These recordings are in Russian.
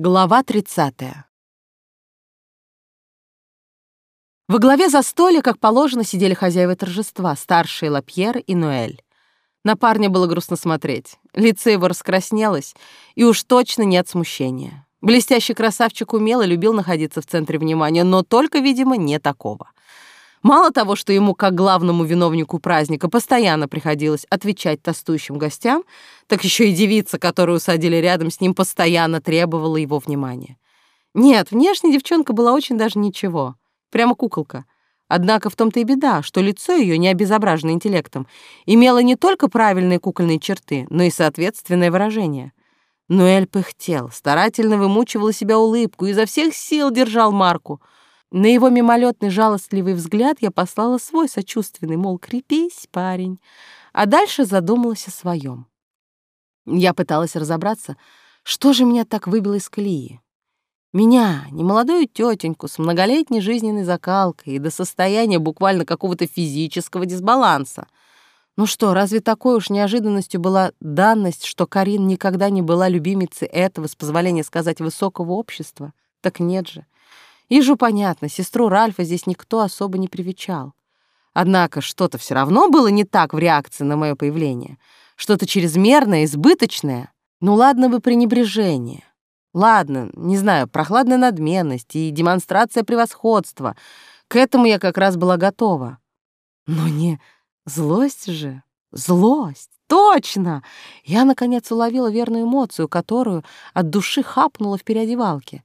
Глава 30. Во главе застолья, как положено, сидели хозяева торжества, старшие Лапьер и Ноэль. На парня было грустно смотреть. Лицо его раскраснелось, и уж точно нет смущения. Блестящий красавчик умел и любил находиться в центре внимания, но только, видимо, не такого. Мало того, что ему, как главному виновнику праздника, постоянно приходилось отвечать тостующим гостям, так еще и девица, которую усадили рядом с ним, постоянно требовала его внимания. Нет, внешне девчонка была очень даже ничего, прямо куколка. Однако в том-то и беда, что лицо ее, не обезображено интеллектом, имело не только правильные кукольные черты, но и соответственное выражение. Ноэль пыхтел, старательно вымучивал себя улыбку, изо всех сил держал марку — на его мимолетный жалостливый взгляд я послала свой сочувственный, мол, крепись, парень, а дальше задумалась о своем. Я пыталась разобраться, что же меня так выбило из колеи. Меня, немолодую тетеньку с многолетней жизненной закалкой и до состояния буквально какого-то физического дисбаланса. Ну что, разве такой уж неожиданностью была данность, что Карин никогда не была любимицей этого, с позволения сказать, высокого общества? Так нет же. Ижу понятно, сестру Ральфа здесь никто особо не привечал. Однако что-то все равно было не так в реакции на мое появление. Что-то чрезмерное, избыточное. Ну ладно бы пренебрежение. Ладно, не знаю, прохладная надменность и демонстрация превосходства. К этому я как раз была готова. Но не злость же. Злость. Точно! Я, наконец, уловила верную эмоцию, которую от души хапнула в переодевалке.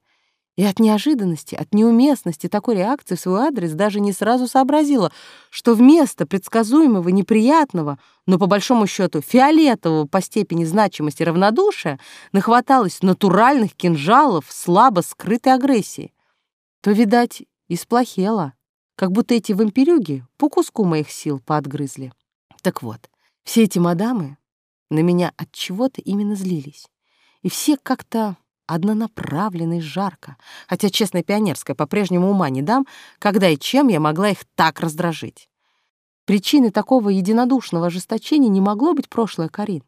И от неожиданности, от неуместности такой реакции в свой адрес даже не сразу сообразила, что вместо предсказуемого неприятного, но по большому счету фиолетового по степени значимости равнодушия нахваталось натуральных кинжалов слабо скрытой агрессии. То, видать, и как будто эти вампирюги по куску моих сил поотгрызли. Так вот, все эти мадамы на меня от чего-то именно злились. И все как-то однонаправленно и жарко, хотя, честно, пионерская по-прежнему ума не дам, когда и чем я могла их так раздражить. Причиной такого единодушного ожесточения не могло быть прошлое Карин.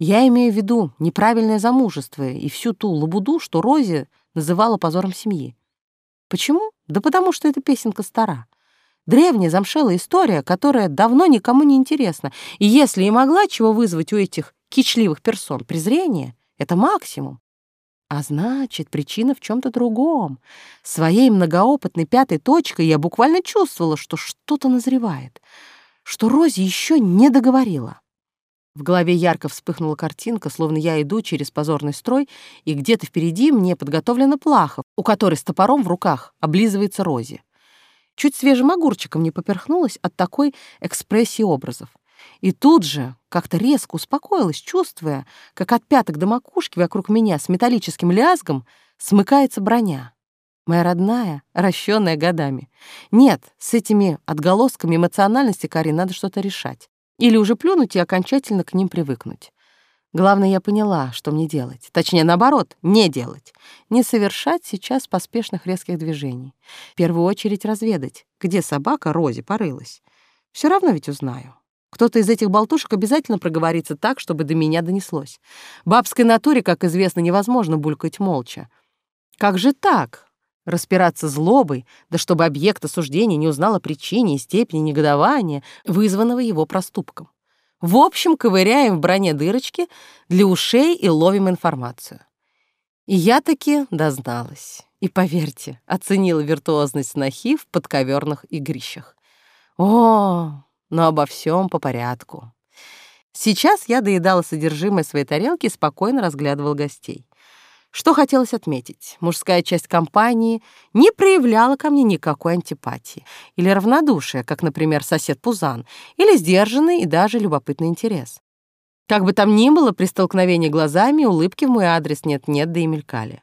Я имею в виду неправильное замужество и всю ту лабуду, что Рози называла позором семьи. Почему? Да потому что эта песенка стара. Древняя замшелая история, которая давно никому не интересна. И если и могла чего вызвать у этих кичливых персон презрение, это максимум. А значит, причина в чем-то другом. Своей многоопытной пятой точкой я буквально чувствовала, что что-то назревает, что Рози еще не договорила. В голове ярко вспыхнула картинка, словно я иду через позорный строй, и где-то впереди мне подготовлена плаха, у которой с топором в руках облизывается Рози. Чуть свежим огурчиком не поперхнулась от такой экспрессии образов. И тут же как-то резко успокоилась, чувствуя, как от пяток до макушки вокруг меня с металлическим лязгом смыкается броня. Моя родная, ращенная годами. Нет, с этими отголосками эмоциональности Кари надо что-то решать. Или уже плюнуть и окончательно к ним привыкнуть. Главное, я поняла, что мне делать. Точнее, наоборот, не делать. Не совершать сейчас поспешных резких движений. В первую очередь разведать, где собака Рози порылась. Все равно ведь узнаю. Кто-то из этих болтушек обязательно проговорится так, чтобы до меня донеслось. Бабской натуре, как известно, невозможно булькать молча. Как же так? Распираться злобой, да чтобы объект осуждения не узнал о причине и степени негодования, вызванного его проступком. В общем, ковыряем в броне дырочки для ушей и ловим информацию. И я таки дозналась. И, поверьте, оценила виртуозность снохи в подковерных игрищах. О, но обо всем по порядку. Сейчас я доедала содержимое своей тарелки и спокойно разглядывал гостей. Что хотелось отметить, мужская часть компании не проявляла ко мне никакой антипатии или равнодушия, как, например, сосед Пузан, или сдержанный и даже любопытный интерес. Как бы там ни было, при столкновении глазами улыбки в мой адрес нет-нет, да и мелькали.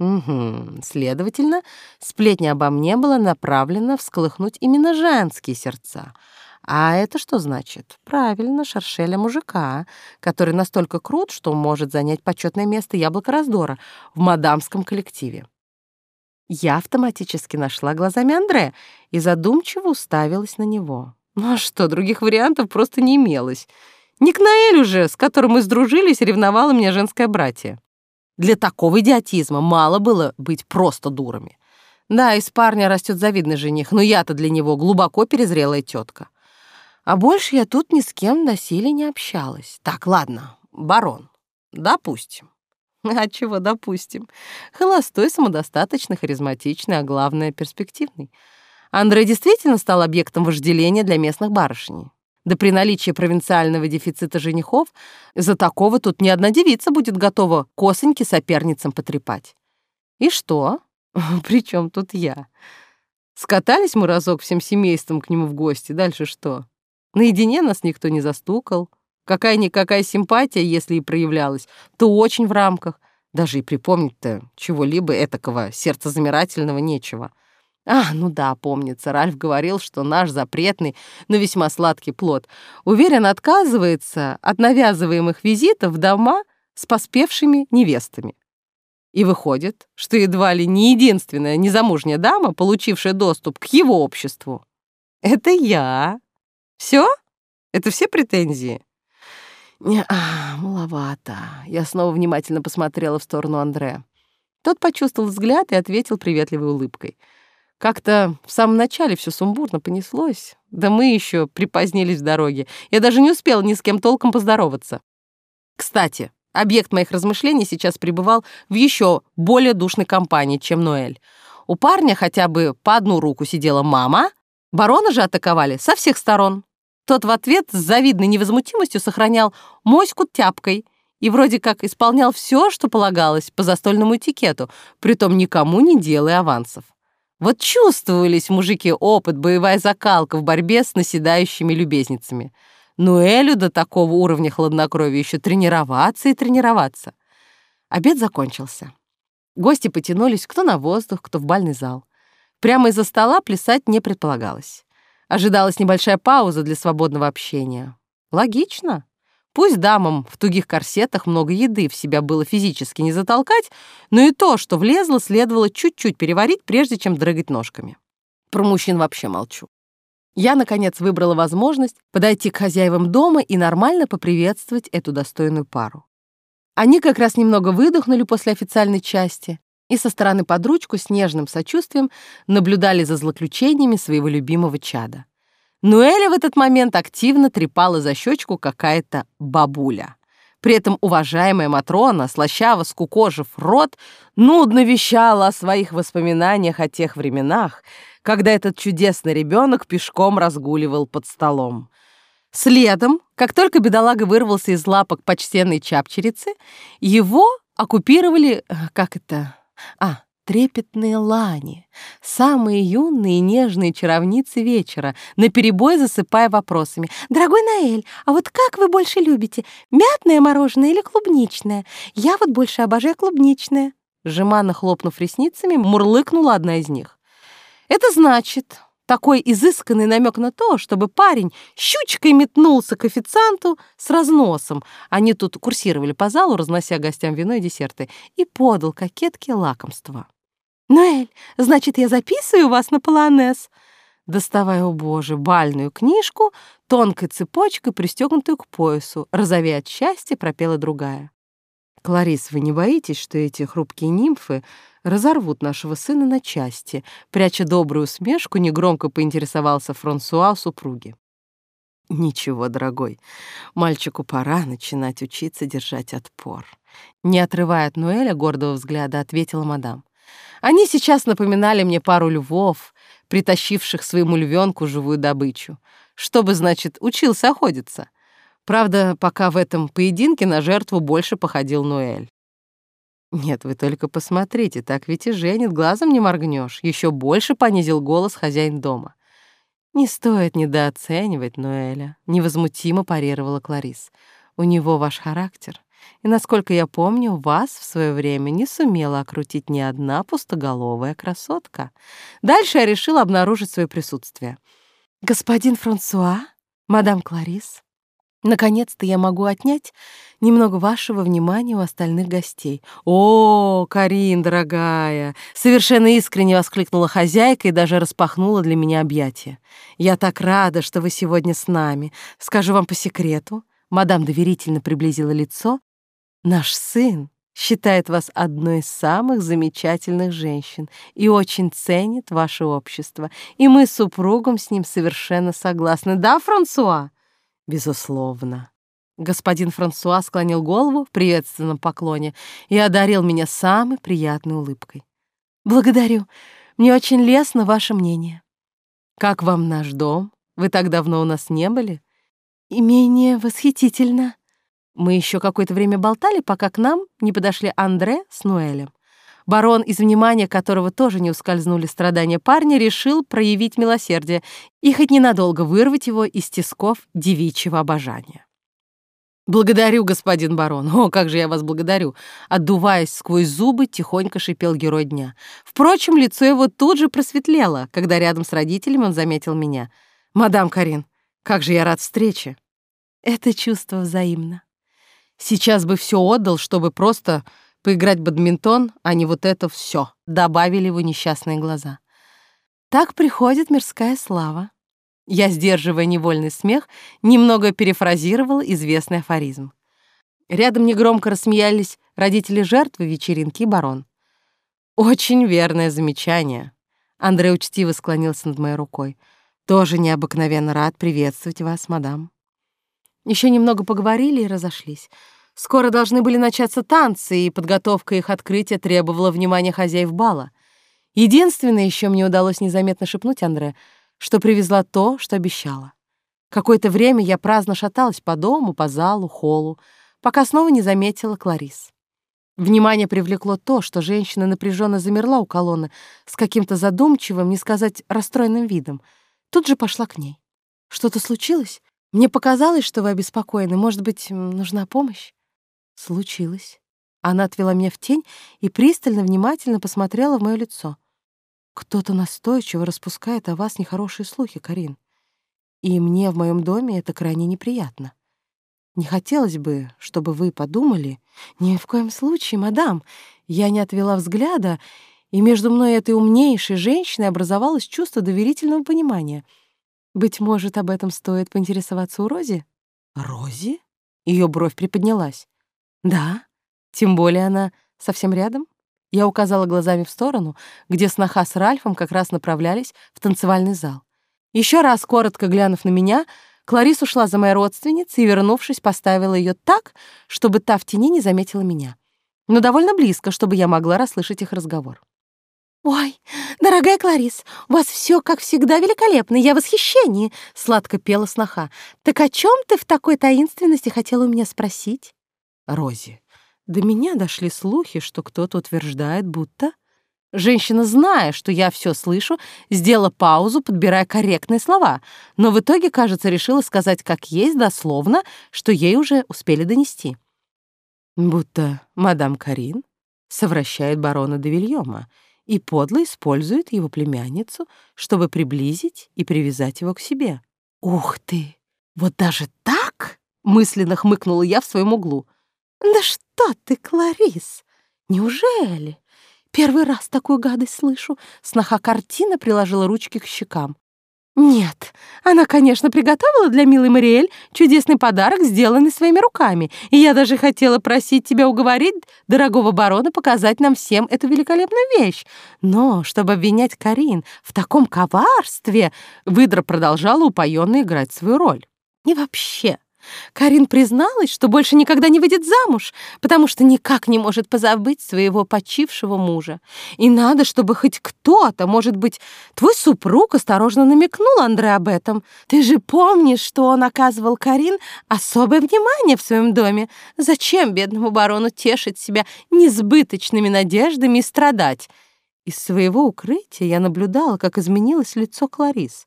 Угу, следовательно, сплетня обо мне была направлена всколыхнуть именно женские сердца — а это что значит? Правильно, шаршеля мужика, который настолько крут, что может занять почетное место яблоко раздора в мадамском коллективе. Я автоматически нашла глазами Андре и задумчиво уставилась на него. Ну а что, других вариантов просто не имелось. Не к Наэлю же, с которым мы сдружились, ревновала меня женское братье. Для такого идиотизма мало было быть просто дурами. Да, из парня растет завидный жених, но я-то для него глубоко перезрелая тетка. А больше я тут ни с кем доселе не общалась. Так, ладно, барон, допустим. А чего допустим? Холостой, самодостаточный, харизматичный, а главное, перспективный. Андрей действительно стал объектом вожделения для местных барышней. Да при наличии провинциального дефицита женихов за такого тут ни одна девица будет готова косоньки соперницам потрепать. И что? Причем тут я? Скатались мы разок всем семейством к нему в гости, дальше что? Наедине нас никто не застукал. Какая-никакая симпатия, если и проявлялась, то очень в рамках. Даже и припомнить-то чего-либо этакого сердцезамирательного нечего. А, ну да, помнится, Ральф говорил, что наш запретный, но весьма сладкий плод уверен отказывается от навязываемых визитов в дома с поспевшими невестами. И выходит, что едва ли не единственная незамужняя дама, получившая доступ к его обществу, это я. Все? Это все претензии? Не, а, маловато. Я снова внимательно посмотрела в сторону Андре. Тот почувствовал взгляд и ответил приветливой улыбкой — как-то в самом начале все сумбурно понеслось. Да мы еще припозднились в дороге. Я даже не успела ни с кем толком поздороваться. Кстати, объект моих размышлений сейчас пребывал в еще более душной компании, чем Ноэль. У парня хотя бы по одну руку сидела мама, барона же атаковали со всех сторон. Тот в ответ с завидной невозмутимостью сохранял моську тяпкой и вроде как исполнял все, что полагалось по застольному этикету, притом никому не делая авансов. Вот чувствовались мужики опыт, боевая закалка в борьбе с наседающими любезницами. Но Элю до такого уровня хладнокровия еще тренироваться и тренироваться. Обед закончился. Гости потянулись кто на воздух, кто в бальный зал. Прямо из-за стола плясать не предполагалось. Ожидалась небольшая пауза для свободного общения. Логично. Пусть дамам в тугих корсетах много еды в себя было физически не затолкать, но и то, что влезло, следовало чуть-чуть переварить, прежде чем дрыгать ножками. Про мужчин вообще молчу. Я, наконец, выбрала возможность подойти к хозяевам дома и нормально поприветствовать эту достойную пару. Они как раз немного выдохнули после официальной части и со стороны под ручку с нежным сочувствием наблюдали за злоключениями своего любимого чада. Нуэля в этот момент активно трепала за щечку какая-то бабуля. При этом уважаемая Матрона, слащаво скукожив рот, нудно вещала о своих воспоминаниях о тех временах, когда этот чудесный ребенок пешком разгуливал под столом. Следом, как только бедолага вырвался из лапок почтенной чапчерицы, его оккупировали, э, как это, а, трепетные лани, самые юные и нежные чаровницы вечера, наперебой засыпая вопросами. «Дорогой Наэль, а вот как вы больше любите, мятное мороженое или клубничное? Я вот больше обожаю клубничное». Жеманно хлопнув ресницами, мурлыкнула одна из них. «Это значит, такой изысканный намек на то, чтобы парень щучкой метнулся к официанту с разносом. Они тут курсировали по залу, разнося гостям вино и десерты, и подал кокетке лакомство. «Ноэль, значит, я записываю вас на полонез?» Доставая, о боже, бальную книжку, тонкой цепочкой, пристегнутую к поясу, розовея от счастья, пропела другая. «Кларис, вы не боитесь, что эти хрупкие нимфы разорвут нашего сына на части?» Пряча добрую усмешку, негромко поинтересовался Франсуа у супруги. «Ничего, дорогой, мальчику пора начинать учиться держать отпор». Не отрывая от Нуэля гордого взгляда, ответила мадам. Они сейчас напоминали мне пару львов, притащивших своему львенку живую добычу. Чтобы, значит, учился охотиться. Правда, пока в этом поединке на жертву больше походил Нуэль. «Нет, вы только посмотрите, так ведь и женит, глазом не моргнешь. Еще больше понизил голос хозяин дома. «Не стоит недооценивать Нуэля», — невозмутимо парировала Кларис. «У него ваш характер. И, насколько я помню, вас в свое время не сумела окрутить ни одна пустоголовая красотка. Дальше я решила обнаружить свое присутствие. «Господин Франсуа, мадам Кларис, наконец-то я могу отнять немного вашего внимания у остальных гостей». «О, Карин, дорогая!» — совершенно искренне воскликнула хозяйка и даже распахнула для меня объятия. «Я так рада, что вы сегодня с нами. Скажу вам по секрету». Мадам доверительно приблизила лицо, Наш сын считает вас одной из самых замечательных женщин и очень ценит ваше общество. И мы с супругом с ним совершенно согласны. Да, Франсуа? Безусловно. Господин Франсуа склонил голову в приветственном поклоне и одарил меня самой приятной улыбкой. «Благодарю. Мне очень лестно ваше мнение». «Как вам наш дом? Вы так давно у нас не были?» «Имение восхитительно». Мы еще какое-то время болтали, пока к нам не подошли Андре с Нуэлем. Барон, из внимания которого тоже не ускользнули страдания парня, решил проявить милосердие и хоть ненадолго вырвать его из тисков девичьего обожания. «Благодарю, господин барон. О, как же я вас благодарю!» Отдуваясь сквозь зубы, тихонько шипел герой дня. Впрочем, лицо его тут же просветлело, когда рядом с родителями он заметил меня. «Мадам Карин, как же я рад встрече!» «Это чувство взаимно». «Сейчас бы все отдал, чтобы просто поиграть в бадминтон, а не вот это все», добавили его несчастные глаза. «Так приходит мирская слава». Я, сдерживая невольный смех, немного перефразировала известный афоризм. Рядом негромко рассмеялись родители жертвы вечеринки и барон. «Очень верное замечание». Андрей учтиво склонился над моей рукой. «Тоже необыкновенно рад приветствовать вас, мадам». Еще немного поговорили и разошлись. Скоро должны были начаться танцы, и подготовка их открытия требовала внимания хозяев бала. Единственное, еще мне удалось незаметно шепнуть Андре — что привезла то, что обещала. Какое-то время я праздно шаталась по дому, по залу, холлу, пока снова не заметила Кларис. Внимание привлекло то, что женщина напряженно замерла у колонны с каким-то задумчивым, не сказать расстроенным видом. Тут же пошла к ней. «Что-то случилось? Мне показалось, что вы обеспокоены. Может быть, нужна помощь?» «Случилось». Она отвела меня в тень и пристально, внимательно посмотрела в мое лицо. Кто-то настойчиво распускает о вас нехорошие слухи, Карин. И мне в моем доме это крайне неприятно. Не хотелось бы, чтобы вы подумали... Ни в коем случае, мадам. Я не отвела взгляда, и между мной и этой умнейшей женщиной образовалось чувство доверительного понимания. Быть может, об этом стоит поинтересоваться у Рози? Рози? Ее бровь приподнялась. Да, тем более она совсем рядом. Я указала глазами в сторону, где сноха с Ральфом как раз направлялись в танцевальный зал. Еще раз, коротко глянув на меня, Кларис ушла за моей родственницей и, вернувшись, поставила ее так, чтобы та в тени не заметила меня. Но довольно близко, чтобы я могла расслышать их разговор. «Ой, дорогая Кларис, у вас все, как всегда, великолепно, я в восхищении!» — сладко пела сноха. «Так о чем ты в такой таинственности хотела у меня спросить?» «Рози, до меня дошли слухи, что кто-то утверждает, будто... Женщина, зная, что я все слышу, сделала паузу, подбирая корректные слова, но в итоге, кажется, решила сказать как есть дословно, что ей уже успели донести. Будто мадам Карин совращает барона де Вильома и подло использует его племянницу, чтобы приблизить и привязать его к себе. «Ух ты! Вот даже так?» — мысленно хмыкнула я в своем углу. «Да что ты, Кларис! Неужели? Первый раз такую гадость слышу!» Сноха картина приложила ручки к щекам. «Нет, она, конечно, приготовила для милой Мариэль чудесный подарок, сделанный своими руками, и я даже хотела просить тебя уговорить дорогого барона показать нам всем эту великолепную вещь. Но чтобы обвинять Карин в таком коварстве, выдра продолжала упоенно играть свою роль. И вообще, Карин призналась, что больше никогда не выйдет замуж, потому что никак не может позабыть своего почившего мужа. И надо, чтобы хоть кто-то, может быть, твой супруг осторожно намекнул Андре об этом. Ты же помнишь, что он оказывал Карин особое внимание в своем доме. Зачем бедному барону тешить себя несбыточными надеждами и страдать? Из своего укрытия я наблюдала, как изменилось лицо Кларис.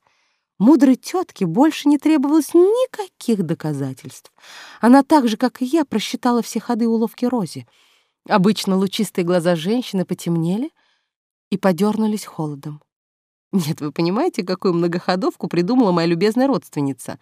Мудрой тетке больше не требовалось никаких доказательств. Она так же, как и я, просчитала все ходы уловки Рози. Обычно лучистые глаза женщины потемнели и подернулись холодом. Нет, вы понимаете, какую многоходовку придумала моя любезная родственница?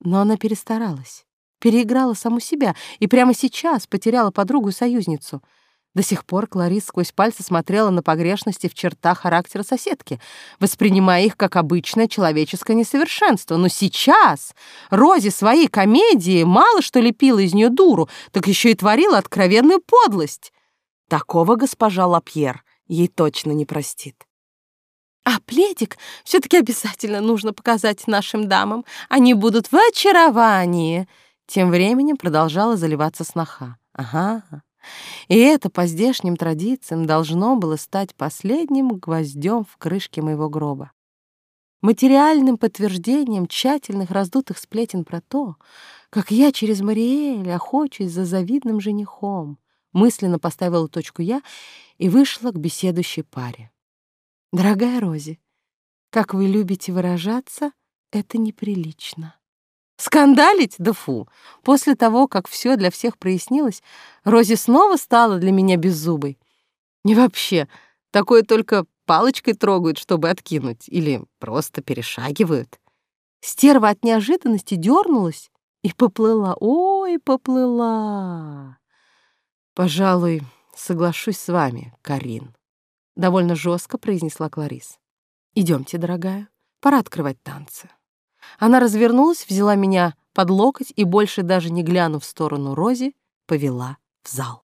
Но она перестаралась, переиграла саму себя и прямо сейчас потеряла подругу и союзницу — до сих пор Кларис сквозь пальцы смотрела на погрешности в чертах характера соседки, воспринимая их как обычное человеческое несовершенство. Но сейчас Рози своей комедии мало что лепила из нее дуру, так еще и творила откровенную подлость. Такого госпожа Лапьер ей точно не простит. А пледик все-таки обязательно нужно показать нашим дамам. Они будут в очаровании. Тем временем продолжала заливаться сноха. Ага. И это по здешним традициям должно было стать последним гвоздем в крышке моего гроба. Материальным подтверждением тщательных раздутых сплетен про то, как я через Мариэль охочусь за завидным женихом. Мысленно поставила точку я и вышла к беседующей паре. Дорогая Рози, как вы любите выражаться, это неприлично. Скандалить? Да фу! После того, как все для всех прояснилось, Рози снова стала для меня беззубой. И вообще, такое только палочкой трогают, чтобы откинуть, или просто перешагивают. Стерва от неожиданности дернулась и поплыла. Ой, поплыла. Пожалуй, соглашусь с вами, Карин довольно жестко произнесла Кларис. Идемте, дорогая, пора открывать танцы. Она развернулась, взяла меня под локоть и, больше даже не глянув в сторону Рози, повела в зал.